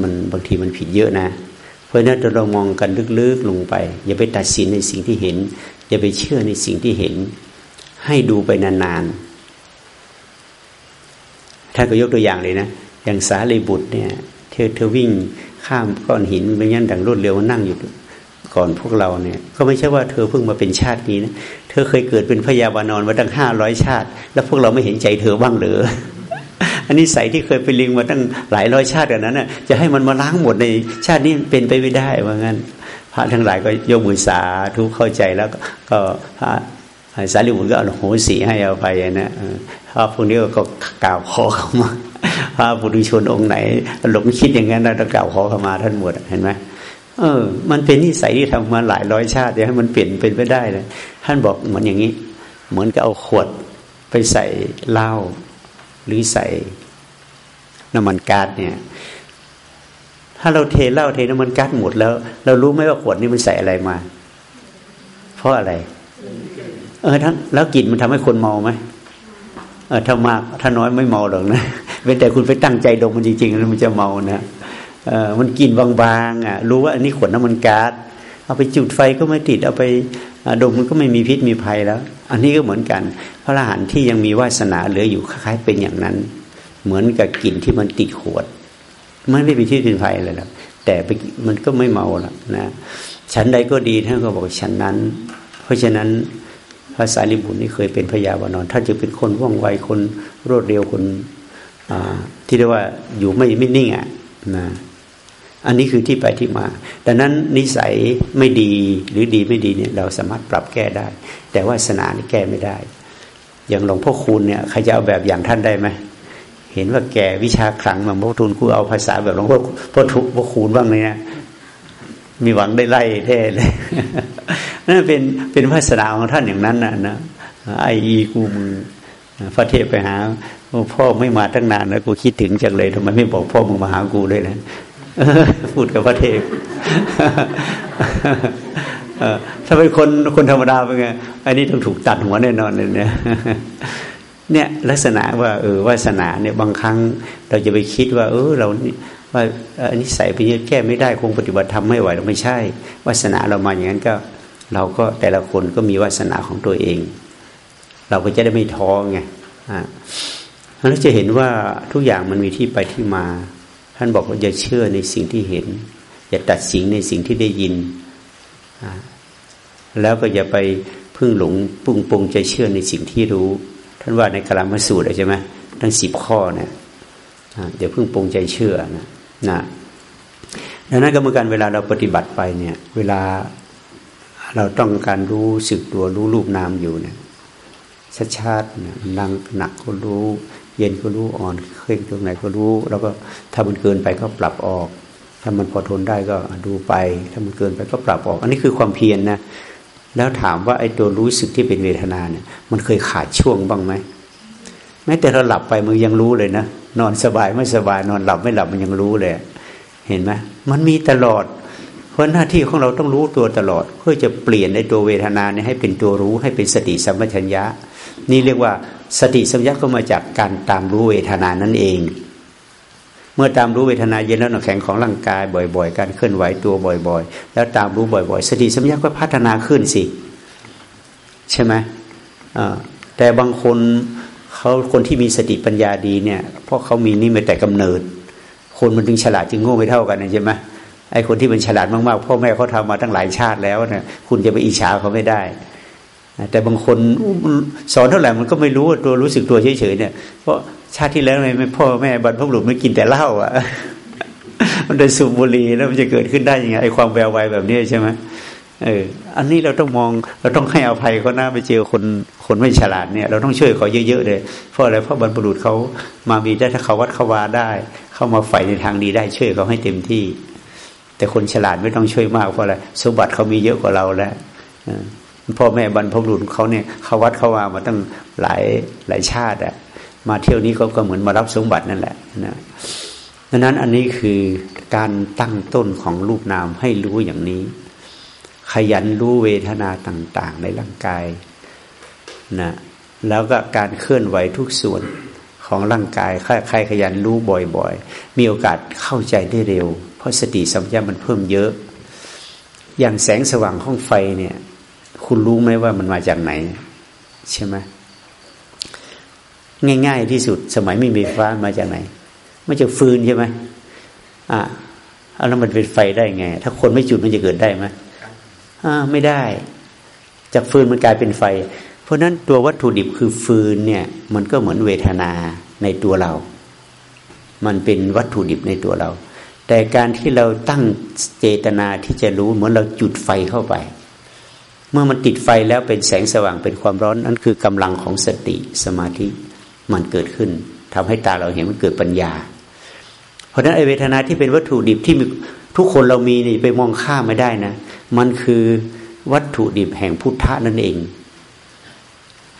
มันบางทีมันผิดเยอะนะ เพราะนั้นเรามองกันลึกๆลงไป อย่าไปตัดสินในสิ่งที่เห็น อย่าไปเชื่อในสิ่งที่เห็น ให้ดูไปนานๆท่านก็ยกตัวอย่างเลยนะ อย่างสารีบุตรเนี่ยเธอเธอวิ่งข้ามก้อนหินเป็นยันดังรวดเร็วนั่งอยู่ก่อนพวกเราเนี่ย ก็ไม่ใช่ว่าเธอเพิ่งมาเป็นชาตินี้นะเธอเคยเกิดเป็นพยาบาลนอนมาตั้งห้าร้อยชาติ แล้วพวกเราไม่เห็นใจเธอบ้างหรืออันนี้ใส่ที่เคยไปลิงมาตั้งหลายร้อยชาติกันนั้นน่ะจะให้มันมาล้างหมดในชาตินี้เป็นไปไม่ได้ว่างั้น ระทั้งหลายก็ยกมือสาทุกเข้าใจแล้วก็พระสารีบุตรก็อโหสีให้เอภัยนะพระพวกนี้ก็กล่าวขอเข้ามาพระบุรุชนองค์ไหนหลงคิดอย่างนั้นเราต้องกล่าวขอเข้ามาท่านหมดเห็นไหมเออ มันเป็นนิสัยที่ทำมาหลายร้อยชาติเดี๋ยวให้มันเปลี่ยนเป็นไปได้เลยท่านบอกเหมือนอย่างนี้ เหมือนกับเอาขวดไปใส่เหล้าหรือใส่น้ำมันก๊าซเนี่ย ถ้าเราเทเหล้าเทน้ำมันก๊าซหมดแล้ว เรารู้ไหมว่าขวดนี้มันใส่อะไรมา เพราะอะไร เออทั้งแล้วกลิ่นมันทำให้คนเมาไหมเออถ้ามากถ้าน้อยไม่เมาหรอกนะเว้นแต่คุณไปตั้งใจดมมันจริงๆแล้วมันจะเมานะเออมันกลิ่นบางๆอะ รู้ว่าอันนี้ขวดน้ำมันก๊าซเอาไปจุดไฟก็ไม่ติดเอาไปดมมันก็ไม่มีพิษมีภัยแล้ว อันนี้ก็เหมือนกัน พระอรหันต์ที่ยังมีวาสนาเหลืออยู่คล้ายๆเป็นอย่างนั้น เหมือนกับกลิ่นที่มันติดขวด มันไม่เป็นที่เป็นภัยเลยนะแต่มันก็ไม่เมาแล้วนะฉันใดก็ดีท่านก็บอกฉันนั้น เพราะฉะนั้นพระสารีบุตรนี่เคยเป็นพยาวานอนท่านจะเป็นคนว่องไวคนรวดเร็วคนที่เรียกว่าอยู่ไม่ไม่นิ่งอะนะอันนี้คือที่ไปที่มา ดังนั้นนิสัยไม่ดีหรือดีไม่ดีเนี่ยเราสามารถปรับแก้ได้ แต่ว่าศาสนานี่แก้ไม่ได้ อย่างหลวงพ่อคูณเนี่ยใครจะเอาแบบอย่างท่านได้ไหม เห็นว่าแก่วิชาขลังมาพ่อทูลกูเอาภาษาแบบหลวงพ่อพ่อทุพ่อคูณบ้างเนี่ยมีหวังได้ไล่แท้เลยนั่นเป็นเป็นภาษาของท่านอย่างนั้นนะนะไออีกูมือพระเทพไปหาพ่อไม่มาตั้งนานแล้วกูคิดถึงจังเลยทำไมไม่บอกพ่อมึงมาหากูเลยนะพูดกับพระเทพถ้าเป็นคนคนธรรมดาเป็นไงอันนี้ต้องถูกตัดหัวแน่นอนเลยเนี่ย เนี่ยลักษณะว่าเออวาสนาเนี่ยบางครั้งเราจะไปคิดว่า เออเราว่าอันนี้ใส่ไปเยอะแก้ไม่ได้คงปฏิบัติทำไม่ไหวเราไม่ใช่ วาสนาเรามาอย่างนั้นก็ เราก็แต่ละคนก็มีวาสนาของตัวเอง เราก็จะได้ไม่ท้อไงอ่าเราจะเห็นว่าทุกอย่างมันมีที่ไปที่มา ท่านบอกว่าอย่าเชื่อในสิ่งที่เห็น อย่าตัดสินในสิ่งที่ได้ยิน แล้วก็อย่าไปพึ่งหลงปุ้งปงใจเชื่อในสิ่งที่รู้ ท่านว่าในกลามสูตรใช่ไหมทั้งสิบข้อเนี่ยอย่าเพิ่งปรงใจเชื่อนะนะดังนั้นก็เหมือนกันเวลาเราปฏิบัติไปเนี่ย เวลาเราต้องการรู้สึกตัวรู้รูปนามอยู่เนี่ยชัดๆนั่งหนักก็รู้ เย็นก็รู้อ่อนเคร่งตรงไหนก็รู้ แล้วก็ถ้ามันเกินไปก็ปรับออก ถ้ามันพอทนได้ก็ดูไป ถ้ามันเกินไปก็ปรับออก อันนี้คือความเพียรนนะ แล้วถามว่าไอ้ตัวรู้สึกที่เป็นเวทนาเนี่ย มันเคยขาดช่วงบ้างไหมแม้แต่เราหลับไปมันยังรู้เลยนะนอนสบายไม่สบาย นอนหลับไม่หลับมันยังรู้เลย เห็นไหมมันมีตลอด เพราะหน้าที่ของเราต้องรู้ตัวตลอด เพื่อจะเปลี่ยนในตัวเวทนาเนี่ยให้เป็นตัวรู้ให้เป็นสติสัมปชัญญะ นี่เรียกว่าสติสัมปชัญญะก็มาจากการตามรู้เวทนานั่นเอง เมื่อตามรู้เวทนาเย็นแล้วหนักแข็งของร่างกายบ่อย ๆ การเคลื่อนไหวตัวบ่อย ๆ แล้วตามรู้บ่อย ๆ สติสัมปชัญญะก็พัฒนาขึ้นสิ ใช่ไหมแต่บางคนเขาคนที่มีสติปัญญาดีเนี่ยเพราะเขามีนี่มาแต่กำเนิด คนมันถึงฉลาดจึงโง่ไม่เท่ากันใช่ไหมไอ้คนที่มันฉลาดมากๆพ่อแม่เขาทามาตั้งหลายชาติแล้วเนี่ยคุณจะไปอิจฉาเขาไม่ได้ แต่บางคนสอนเท่าไหร่มันก็ไม่รู้ตัวรู้สึกตัวเฉยๆเนี่ยเพราะ ชาติที่แล้วไม่พ่อแม่บรรพบุรุษไม่กินแต่เหล้าอะ มันเดินสูบบุหรี่แล้วมันจะเกิดขึ้นได้ยังไงไอ้ความแวววายแบบนี้ใช่ไหมเออ อันนี้เราต้องมองเราต้องให้อภัยเขาหน้าไปเจอคนคนไม่ฉลาดเนี่ย เราต้องช่วยเขาเยอะๆเลย เพราะอะไรเพราะบรรพบุรุษเขามามีได้ถ้าเขาวัดเขาวาได้ เข้ามาใฝ่ในทางดีได้ช่วยเขาให้เต็มที่ แต่คนฉลาดไม่ต้องช่วยมากเพราะอะไรสมบัติเขามีเยอะกว่าเราแล้วพ่อแม่บรรพบุรุษเขาเนี่ยเขาวัดเขาวามาตั้งหลายหลายชาติอะ มาเที่ยวนี้เขาก็เหมือนมารับสมบัตินั่นแหละนะดังนั้นอันนี้คือการตั้งต้นของรูปนามให้รู้อย่างนี้ ขยันรู้เวทนาต่าง ๆ ในร่างกายนะแล้วก็การเคลื่อนไหวทุกส่วนของร่างกายใครขยันรู้บ่อยๆ มีโอกาสเข้าใจได้เร็ว เพราะสติสัมปชัญญะมันเพิ่มเยอะ อย่างแสงสว่างห้องไฟเนี่ย คุณรู้ไหมว่ามันมาจากไหน ใช่ไหม ง่าย ๆ ที่สุด สมัยไม่มีไฟฟ้ามาจากไหนมาจากฟืนใช่ไหมอ่าแล้วมันเป็นไฟได้ไง ถ้าคนไม่จุดมันจะเกิดได้ไหมอ่าไม่ได้ จากฟืนมันกลายเป็นไฟ เพราะนั้นตัววัตถุดิบคือฟืนเนี่ย มันก็เหมือนเวทนาในตัวเรา มันเป็นวัตถุดิบในตัวเรา แต่การที่เราตั้งเจตนาที่จะรู้เหมือนเราจุดไฟเข้าไป เมื่อมันติดไฟแล้วเป็นแสงสว่างเป็นความร้อนนั่นคือกำลังของสติสมาธิ มันเกิดขึ้นทำให้ตาเราเห็นมันเกิดปัญญา เพราะฉะนั้นไอเวทนาที่เป็นวัตถุดิบที่ทุกคนเรามีนี่ไปมองข้ามไม่ได้นะ มันคือวัตถุดิบแห่งพุทธะนั่นเอง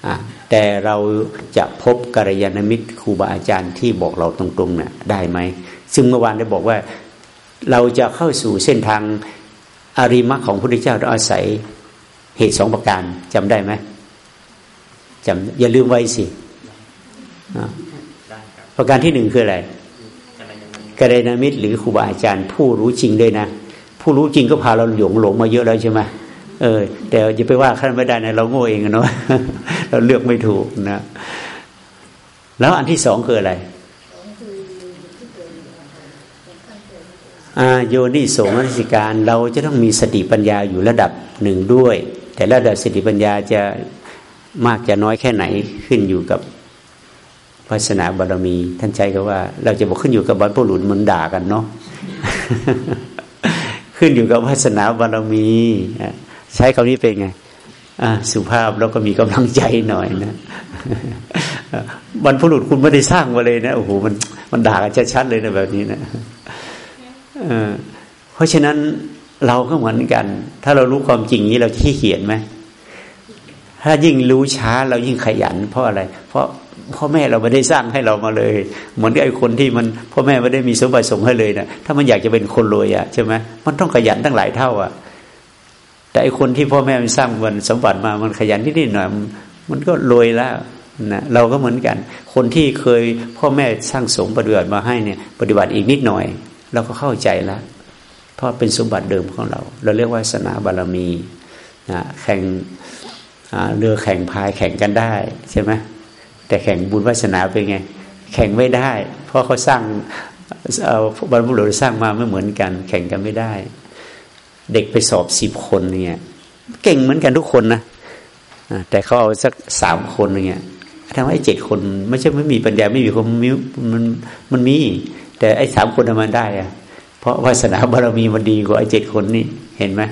อแต่เราจะพบกัลยาณมิตรครูบาอาจารย์ที่บอกเราตรงๆเนะ่ยได้ไหม ซึ่งเมื่อวานได้บอกว่าเราจะเข้าสู่เส้นทางอริมักของพระพุทธเจ้าเราอาศัยเหตุสองประการจำได้ไหมจำอย่าลืมไว้สิ ประการที่หนึ่งคืออะไรกัลยาณมิตรหรือครูบาอาจารย์ ผู้รู้จริงด้วยนะ ผู้รู้จริงก็พาเราหลงหลงมาเยอะแล้วใช่ไหมเออ แต่อย่าไปว่าขั้นไม่ได้นะเราโง่เองเนาะเราเลือกไม่ถูกนะ แล้วอันที่สองคืออะไรอาโยนิโสมนสิการ เราจะต้องมีสติปัญญาอยู่ระดับหนึ่งด้วย แต่ระดับสติปัญญาจะมากจะน้อยแค่ไหนขึ้นอยู่กับ วาสนาบารมี ท่านใช้คำว่า เราจะบอกขึ้นอยู่กับบรรพบุรุษมันด่ากันเนาะขึ้นอยู่กับวาสนาบารมีใช้คำนี้เป็นไงสุภาพแล้วก็มีกำลังใจหน่อยนะบรรพุรุษคุณไม่ได้สร้างมาเลยนะโอ้โหมันมันด่ากันชัดๆเลยนะแบบนี้นะเพราะฉะนั้นเราก็เหมือนกัน ถ้าเรารู้ความจริงนี้เราขี้เขียนไหมถ้ายิ่งรู้ช้าเรายิ่งขยัน เพราะอะไร เพราะ พ่อแม่เราไม่ได้สร้างให้เรามาเลย เหมือนกับไอ้คนที่มันพ่อแม่ไม่ได้มีสมบัติส่งให้เลยนะถ้ามันอยากจะเป็นคนรวยอะใช่ไหมมันต้องขยันตั้งหลายเท่าอะแต่ไอ้คนที่พ่อแม่มันสร้างมันสมบัติมามันขยันนิดหน่อยมันก็รวยแล้วนะเราก็เหมือนกัน คนที่เคยพ่อแม่สร้างสมปฏิบัติมาให้เนี่ย ปฏิบัติอีกนิดหน่อย เราก็เข้าใจแล้วเพราะเป็นสมบัติเดิมของเรา เราเรียกว่าสนาบารมีนะแข่งเรือแข่งพายแข่งกันได้ใช่ไหม แต่แข่งบุญวาสนาเป็นไง แข่งไม่ได้ เพราะเขาสร้างเอาบรรพุรุษสร้างมาไม่เหมือนกัน แข่งกันไม่ได้ เด็กไปสอบสิบคนเนี่ยเก่งเหมือนกันทุกคนนะแต่เขาเอาสักสามคนเนี่ยทำให้เจ็ดคนไม่ใช่ไม่มีปัญญาไม่มีความมิมันมันมี แต่ไอ้สามคนมันได้อะเพราะวาสนาบารมีมันดีกว่าไอ้เจ็ดคนนี่เห็นไหม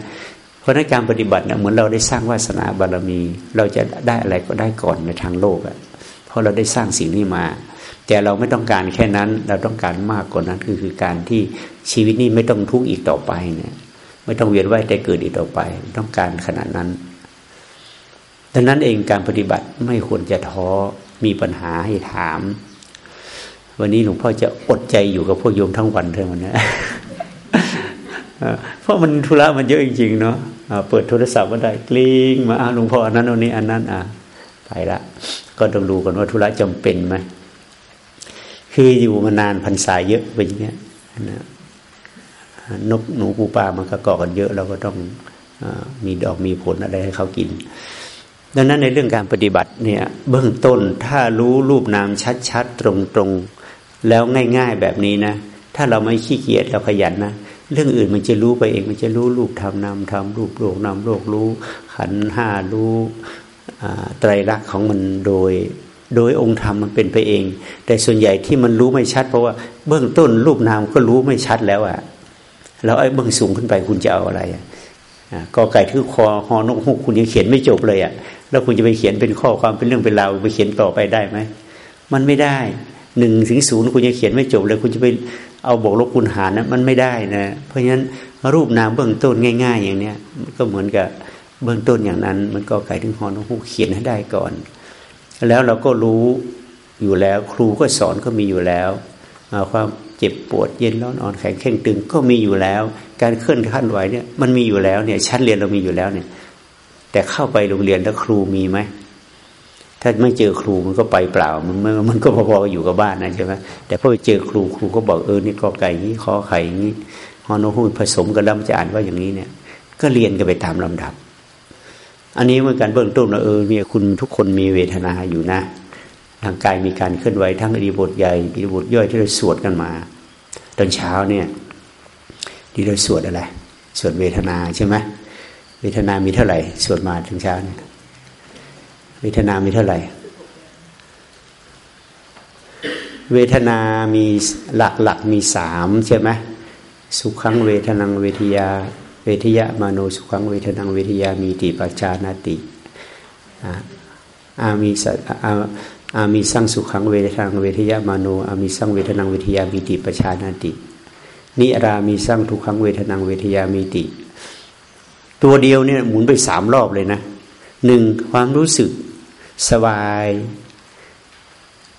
เพราะในการปฏิบัติเนี่ยเหมือนเราได้สร้างวาสนาบารมี เราจะได้อะไรก็ได้ก่อนในทางโลกอะ ราะเราได้สร้างสิ่งนี้มา แต่เราไม่ต้องการแค่นั้น เราต้องการมากกว่านั้นคือคือการที่ชีวิตนี้ไม่ต้องทุกข์อีกต่อไปเนี่ยไม่ต้องเวียนว่ายแต่เกิดอีกต่อไป ต้องการขนาดนั้นดังนั้นเองการปฏิบัติไม่ควรจะท้อมีปัญหาให้ถาม วันนี้หลวงพ่อจะอดใจอยู่กับพวกโยมทั้งวันเท่านั้นนะเพราะมันธุระมันเยอะจริงๆเนาะเปิดโทรศัพท์ก็ได้กลิ้งมาอาหลวงพ่ออันนั้นอันนี้อันนั้นอะไปละ ก็ต้องดูกันว่าธุระจำเป็นไหมคืออยู่มานานพรรษาเยอะไปอย่างเงี้ยนะนกหนูปูปลามันก็เกาะกันเยอะเราก็ต้องอมีดอกมีผลอะไรให้เขากิน ดังนั้นในเรื่องการปฏิบัติเนี่ยเบื้องต้นถ้ารู้รูปนามชัดๆตรงๆแล้วง่าย ๆแบบนี้นะถ้าเราไม่ขี้เกียจเราขยันนะเรื่องอื่นมันจะรู้ไปเองมันจะรู้รูปทำนามทำรูปโลกนามโลกรู้ ขันห้ารู้ ไตรลักษณ์ของมันโดยโดยองค์ธรรมมันเป็นไปเอง แต่ส่วนใหญ่ที่มันรู้ไม่ชัด เพราะว่าเบื้องต้นรูปนามก็รู้ไม่ชัดแล้วอะแล้วไอ้เบื้องสูงขึ้นไปคุณจะเอาอะไรอะกอไก่ทือคอหอนกฮูกคุณยังเขียนไม่จบเลยอะแล้วคุณจะไปเขียนเป็นข้อความเป็นเรื่องเป็นราวไปเขียนต่อไปได้ไหมมันไม่ได้หนึ่งถึงศูนย์คุณยังเขียนไม่จบเลย คุณจะไปเอาบอกลบคุณหารนะมันไม่ได้นะ เพราะฉะนั้นรูปนามเบื้องต้นง่าย ๆ อย่างเนี้ยก็เหมือนกับ เบื้องต้นอย่างนั้น มันก็ไก่ถึงหอนกฮูเขียนให้ได้ก่อน แล้วเราก็รู้อยู่แล้ว ครูก็สอนก็มีอยู่แล้วความเจ็บปวดเย็นร้อนอ่อนแข็งเข่งตึงก็มีอยู่แล้ว การเคลื่อนขั้นไหวเนี่ยมันมีอยู่แล้วเนี่ยชั้นเรียนเรามีอยู่แล้วเนี่ย แต่เข้าไปโรงเรียนแล้วครูมีไหมถ้าไม่เจอครูมันก็ไปเปล่า มันมันก็พอๆอยู่กับบ้านนะใช่ไหมแต่พอไปเจอครูครูก็บอกเออนี่กอไก่นี้ขอไข่นี้ฮอนหูผสมกันแล้วมันจะอ่านว่าอย่างนี้เนี่ย ก็เรียนกันไปตามลำดับ อันนี้เมื่อการเบื้องต้นเออมีคุณทุกคนมีเวทนาอยู่นะทางกายมีการเคลื่อนไหวทั้งอดีบทใหญ่อดีบทย่อยที่เราสวดกันมา ตอนเช้าเนี่ยที่เราสวดอะไรสวดเวทนาใช่ไหมเวทนามีเท่าไหร่ สวดมาถึงเช้าเนี่ยเวทนามีเท่าไหร่ เวทนามีหลักหลักมีสามใช่ไหมสุขังเวทนังเวทียา เวทยามโนสุขังเวทนังเวทยามีติปัจจานาติอามีสัอาอามีสร้างสุขังเวทนังเวทยามโนอามีสร้างเวทนังเวทยามีติปัจจานาติ นิรามีสร้างทุกขังเวทนังเวทยามีติ ตัวเดียวเนี่ยหมุนไปสามรอบเลยนะหนึ่งความรู้สึกสบาย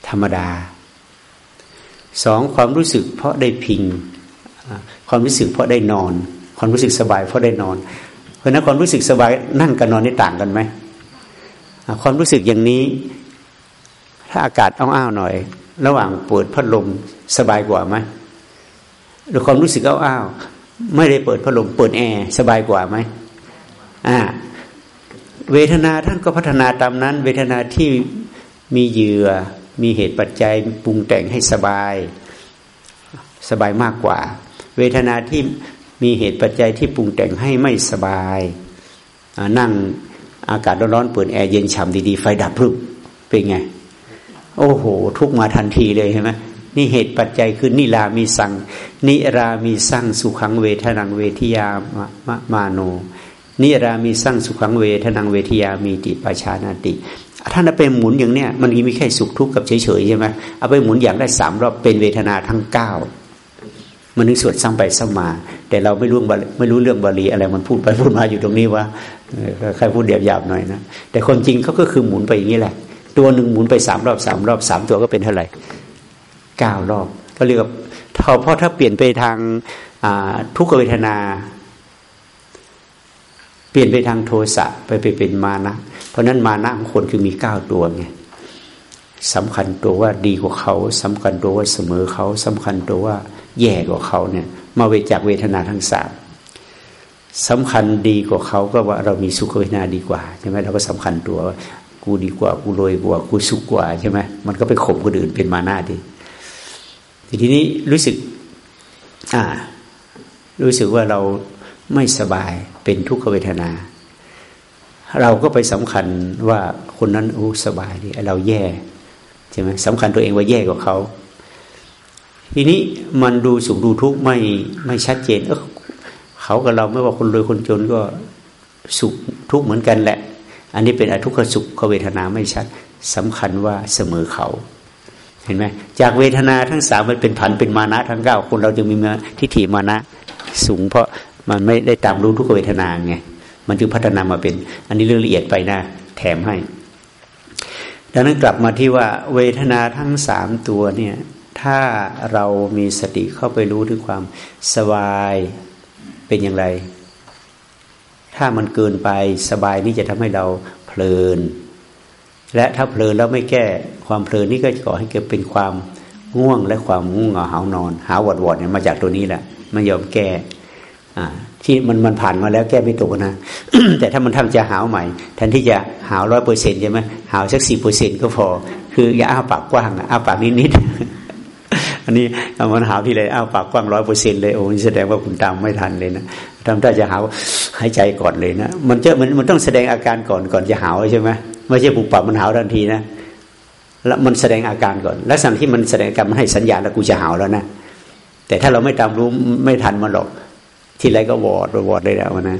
ธรรมดาสองความรู้สึกเพราะได้พิง ความรู้สึกเพราะได้นอน ความรู้สึกสบายเพราะได้นอน เพราะนั้นความรู้สึกสบายนั่งกับนอนนี่ต่างกันไหมความรู้สึกอย่างนี้ ถ้าอากาศอ้าวๆหน่อย ระหว่างเปิดพัดลมสบายกว่าไหมหรือความรู้สึกอ้าวๆไม่ได้เปิดพัดลมเปิดแอร์สบายกว่าไหมอ่าเวทนาท่านก็พัฒนาตามนั้น เวทนาที่มีเหยื่อ มีเหตุปัจจัยปรุงแต่งให้สบาย สบายมากกว่า เวทนาที่ มีเหตุปัจจัยที่ปรุงแต่งให้ไม่สบายนั่งอากาศร้อนๆเปิดแอร์เย็นฉ่ำดีๆ ไฟดับพรึบเป็นไง โอ้โห ทุกมาทันทีเลยใช่ไหมนี่เหตุปัจจัยคือนิรามีสัง นิรามีสังสุขังเวทนังเวทิยามะมาโน นิรามีสร้างสุขังเวทนังเวทยามีติปชานาติท่านเอาไปหมุนอย่างเนี้ยมันมีแค่สุขทุกข์กับเฉยๆใช่ไหมเอาไปหมุนอย่างได้สามรอบเป็นเวทนาทั้งเก้ามันนึกสวดซ้ำไปซ้ำมา แต่เราไม่รู้ไม่รู้เรื่องบาลีอะไรมันพูดไปพูดมาอยู่ตรงนี้ว่าใครพูดเดียบหยาบหน่อยนะแต่คนจริงเขาก็คือหมุนไปอย่างนี้แหละ ตัวหนึ่งหมุนไปสามรอบสามรอบสามตัวก็เป็นเท่าไหร่เก้ารอบก็เรียกว่าเพราะถ้าเปลี่ยนไปทางทุกขเวทนา เปลี่ยนไปทางโทสะไปไปเป็นมานะ เพราะนั้นมานะของคนคือมีเก้าตัวไงสำคัญตัวว่าดีกว่าเขาสำคัญตัวว่าเสมอเขาสำคัญตัวว่าแย่กว่าเขาเนี่ย มาเวจากเวทนาทั้งสามสำคัญดีกว่าเขาก็ว่าเรามีสุขเวทนาดีกว่าใช่ไหมเราก็สำคัญตัวกูดีกว่ากูรวยกว่ากูสุขกว่าใช่ไหมมันก็ไปข่มคนอื่นเป็นมาหน้าดีทีนี้รู้สึก อ่า รู้สึกว่าเราไม่สบายเป็นทุกขเวทนา เราก็ไปสำคัญว่าคนนั้นโอ้สบายดีเราแย่ใช่ไหมสำคัญตัวเองว่าแย่กว่าเขา ทีนี้มันดูสุขดูทุกข์ไม่ไม่ชัดเจน เออเขากับเราไม่ว่าคนรวยคนจนก็สุขทุกข์เหมือนกันแหละ อันนี้เป็นอทุกขสุขเวทนาไม่ชัดสำคัญว่าเสมอเขาเห็นไหมจากเวทนาทั้งสามมันเป็นผันเป็นมานะทั้งเก้าคนเราจึงมีมาทิฏฐิมานะสูง เพราะมันไม่ได้ตามรู้ทุกเวทนาไงมันจึงพัฒนามาเป็น อันนี้เรื่องละเอียดไปนะแถมให้ ดังนั้นกลับมาที่ว่าเวทนาทั้งสามตัวเนี่ย ถ้าเรามีสติเข้าไปรู้ด้วยความสบายเป็นอย่างไร ถ้ามันเกินไปสบายนี่จะทำให้เราเพลิน และถ้าเพลินแล้วไม่แก้ความเพลินนี่ก็จะก่อให้เกิดเป็นความง่วงและความง่วงเหงาหานอน หาวอดวอดเนี่ยมาจากตัวนี้แหละไม่ยอมแก้ที่มันมันผ่านมาแล้วแก้ไม่ตกนะ แต่ถ้ามันทำจะหาวใหม่แทนที่จะหาวร้อยเปอร์เซ็นต์ใช่ไหมหาวสักสี่เปอร์เซ็นต์ก็พอ คืออย่าอ้าปากกว้างอ้าปากนิดนิด อันนี้มันหาวที่เลยอ้าปากกว้างร้อยเปอร์เซ็นเลยโอ้แสดงว่าคุณตามไม่ทันเลยนะทำถ้จะหาวหายใจก่อนเลยนะมันจะมันมันต้องแสดงอาการก่อนก่อนจะหาวใช่ไหมไม่ใช่ปุบปับมันหาวทันทีนะแล้วมันแสดงอาการก่อน และสั่งที่มันแสดงอาการมันให้สัญญาณแล้วกูจะหาวแล้วนะแต่ถ้าเราไม่ตามรู้ไม่ทันมันหรอก ที่ไรก็วอดวอดเลยแล้วนะ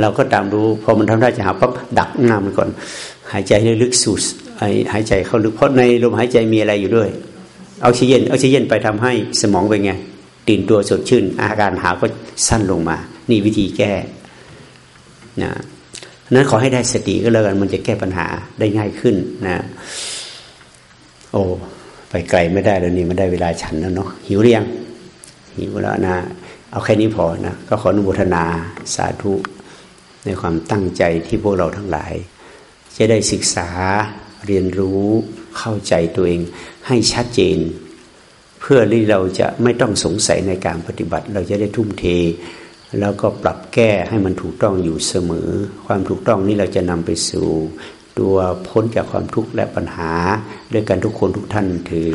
เราก็ตามรู้พอมันทำได้จะหาปั๊บดักงามมันก่อน หายใจลึกสูดหายใจเข้าลึกเพราะในลมหายใจมีอะไรอยู่ด้วย ออกซิเจนออกซิเจนไปทำให้สมองเป็นไงตื่นตัวสดชื่น อาการหาก็สั้นลงมา นี่วิธีแก้นะนั้นขอให้ได้สติก็แล้วกันมันจะแก้ปัญหาได้ง่ายขึ้นนะ โอ้ไปไกลไม่ได้แล้วนี่มันได้เวลาฉันแล้วเนาะหิวเรียงหิวแล้วนะ เอาแค่นี้พอนะ ก็ขออนุโมทนาสาธุในความตั้งใจที่พวกเราทั้งหลาย จะได้ศึกษาเรียนรู้ เข้าใจตัวเองให้ชัดเจน เพื่อที่เราจะไม่ต้องสงสัยในการปฏิบัติ เราจะได้ทุ่มเท แล้วก็ปรับแก้ให้มันถูกต้องอยู่เสมอ ความถูกต้องนี้เราจะนำไปสู่ ตัวพ้นจากความทุกข์และปัญหา ด้วยกันทุกคนทุกท่านถือ